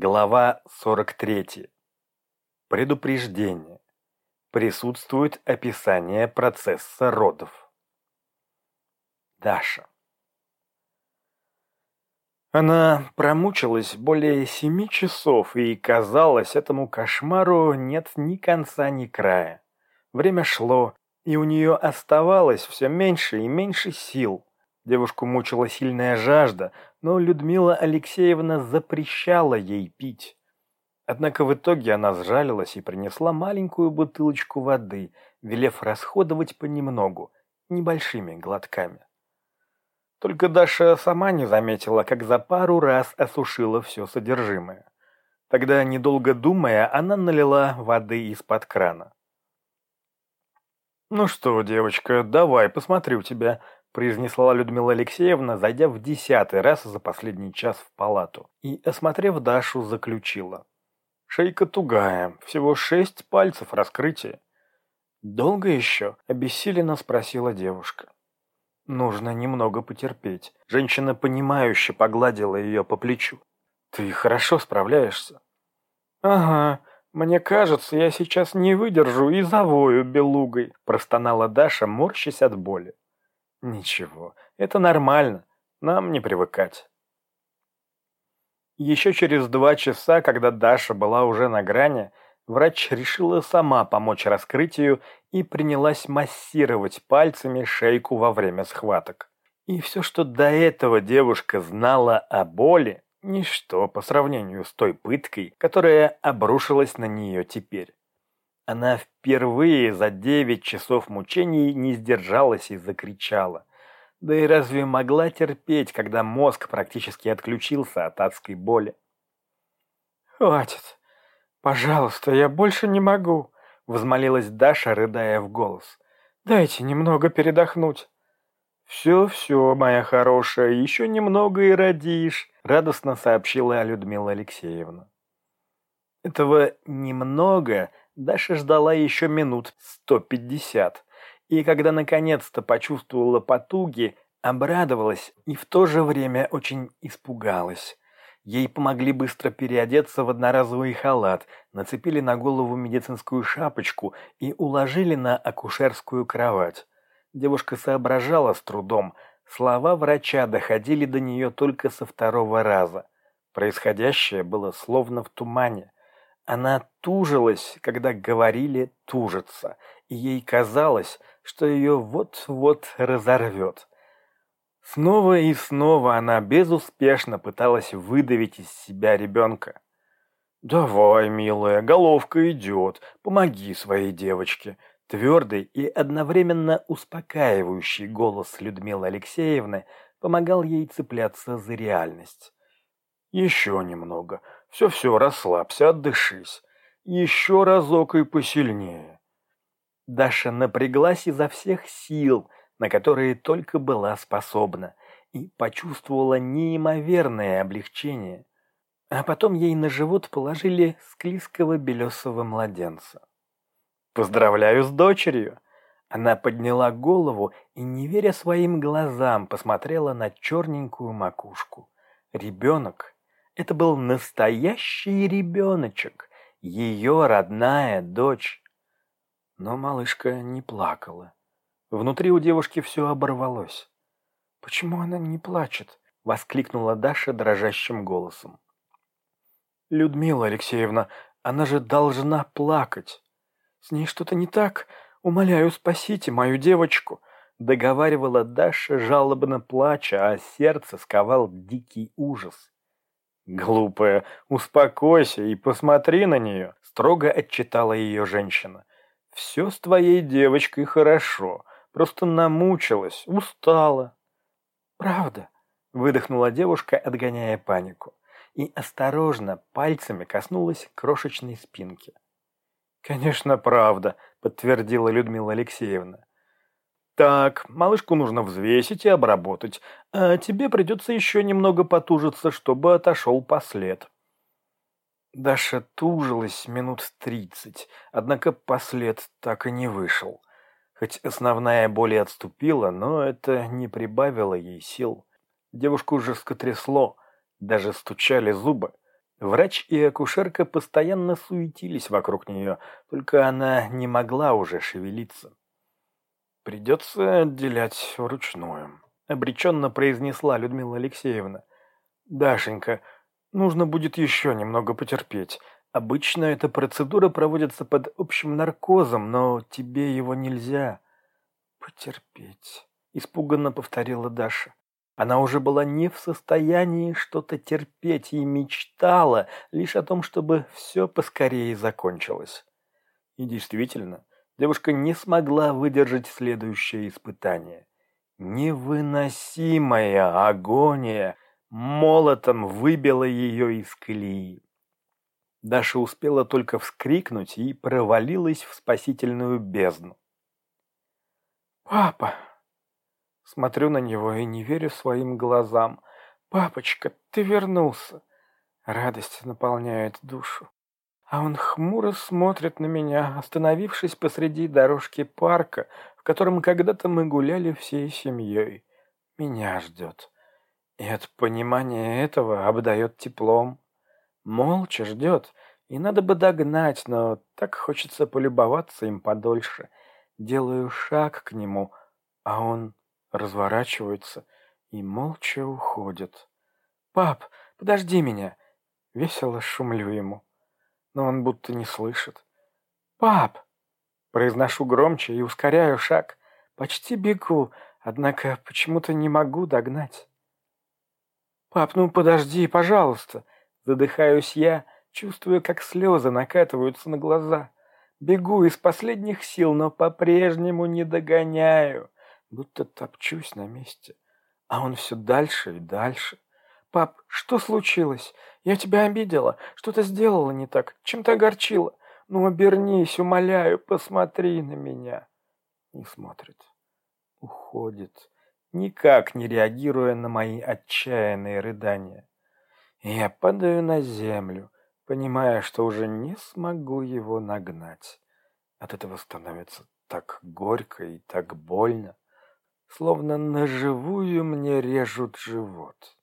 Глава 43. Предупреждение. Присутствует описание процесса родов. Даша. Она промучилась более семи часов, и, казалось, этому кошмару нет ни конца, ни края. Время шло, и у нее оставалось все меньше и меньше сил. Девушку мучила сильная жажда, но Людмила Алексеевна запрещала ей пить. Однако в итоге она сжалилась и принесла маленькую бутылочку воды, велев расходовать понемногу, небольшими глотками. Только Даша сама не заметила, как за пару раз осушила все содержимое. Тогда, недолго думая, она налила воды из-под крана. «Ну что, девочка, давай, посмотрю тебя», произнесла Людмила Алексеевна, зайдя в десятый раз за последний час в палату, и, осмотрев Дашу, заключила. «Шейка тугая, всего шесть пальцев раскрытия». «Долго еще?» – обессиленно спросила девушка. «Нужно немного потерпеть». Женщина, понимающе погладила ее по плечу. «Ты хорошо справляешься?» «Ага, мне кажется, я сейчас не выдержу и завою белугой», – простонала Даша, морщась от боли. Ничего, это нормально, нам не привыкать. Еще через два часа, когда Даша была уже на грани, врач решила сама помочь раскрытию и принялась массировать пальцами шейку во время схваток. И все, что до этого девушка знала о боли, ничто по сравнению с той пыткой, которая обрушилась на нее теперь. Она впервые за девять часов мучений не сдержалась и закричала. Да и разве могла терпеть, когда мозг практически отключился от адской боли? «Хватит! Пожалуйста, я больше не могу!» — взмолилась Даша, рыдая в голос. «Дайте немного передохнуть». «Все-все, моя хорошая, еще немного и родишь», — радостно сообщила Людмила Алексеевна. Этого «немного» Даша ждала еще минут сто пятьдесят, и когда наконец-то почувствовала потуги, обрадовалась и в то же время очень испугалась. Ей помогли быстро переодеться в одноразовый халат, нацепили на голову медицинскую шапочку и уложили на акушерскую кровать. Девушка соображала с трудом, слова врача доходили до нее только со второго раза. Происходящее было словно в тумане. Она тужилась, когда говорили «тужиться», и ей казалось, что ее вот-вот разорвет. Снова и снова она безуспешно пыталась выдавить из себя ребенка. «Давай, милая, головка идет, помоги своей девочке», Твердый и одновременно успокаивающий голос Людмилы Алексеевны помогал ей цепляться за реальность. «Еще немного. Все-все, расслабься, отдышись. Еще разок и посильнее». Даша напряглась изо всех сил, на которые только была способна, и почувствовала неимоверное облегчение. А потом ей на живот положили склизкого белесого младенца. «Поздравляю с дочерью!» Она подняла голову и, не веря своим глазам, посмотрела на черненькую макушку. Ребенок это был настоящий ребеночек, ее родная дочь. Но малышка не плакала. Внутри у девушки все оборвалось. «Почему она не плачет?» — воскликнула Даша дрожащим голосом. «Людмила Алексеевна, она же должна плакать. С ней что-то не так. Умоляю, спасите мою девочку!» Договаривала Даша, жалобно плача, а сердце сковал дикий ужас. «Глупая, успокойся и посмотри на нее», — строго отчитала ее женщина. «Все с твоей девочкой хорошо, просто намучилась, устала». «Правда?» — выдохнула девушка, отгоняя панику, и осторожно пальцами коснулась крошечной спинки. «Конечно, правда», — подтвердила Людмила Алексеевна. Так, малышку нужно взвесить и обработать, а тебе придется еще немного потужиться, чтобы отошел послед. Даша тужилась минут тридцать, однако послед так и не вышел. Хоть основная боль и отступила, но это не прибавило ей сил. Девушку жестко трясло, даже стучали зубы. Врач и акушерка постоянно суетились вокруг нее, только она не могла уже шевелиться. «Придется отделять вручную», — обреченно произнесла Людмила Алексеевна. «Дашенька, нужно будет еще немного потерпеть. Обычно эта процедура проводится под общим наркозом, но тебе его нельзя». «Потерпеть», — испуганно повторила Даша. Она уже была не в состоянии что-то терпеть и мечтала лишь о том, чтобы все поскорее закончилось. И действительно, девушка не смогла выдержать следующее испытание. Невыносимая агония молотом выбила ее из колеи. Даша успела только вскрикнуть и провалилась в спасительную бездну. «Папа!» Смотрю на него и не верю своим глазам. «Папочка, ты вернулся!» Радость наполняет душу. А он хмуро смотрит на меня, остановившись посреди дорожки парка, в котором когда-то мы гуляли всей семьей. Меня ждет. И от понимания этого обдает теплом. Молча ждет, и надо бы догнать, но так хочется полюбоваться им подольше. Делаю шаг к нему, а он разворачивается и молча уходит. «Пап, подожди меня!» Весело шумлю ему но он будто не слышит. «Пап!» Произношу громче и ускоряю шаг. Почти бегу, однако почему-то не могу догнать. «Пап, ну подожди, пожалуйста!» Задыхаюсь я, чувствую, как слезы накатываются на глаза. Бегу из последних сил, но по-прежнему не догоняю, будто топчусь на месте. А он все дальше и дальше. «Пап, что случилось? Я тебя обидела, что-то сделала не так, чем-то огорчила. Ну, обернись, умоляю, посмотри на меня». Не смотрит. Уходит, никак не реагируя на мои отчаянные рыдания. я падаю на землю, понимая, что уже не смогу его нагнать. От этого становится так горько и так больно, словно на живую мне режут живот.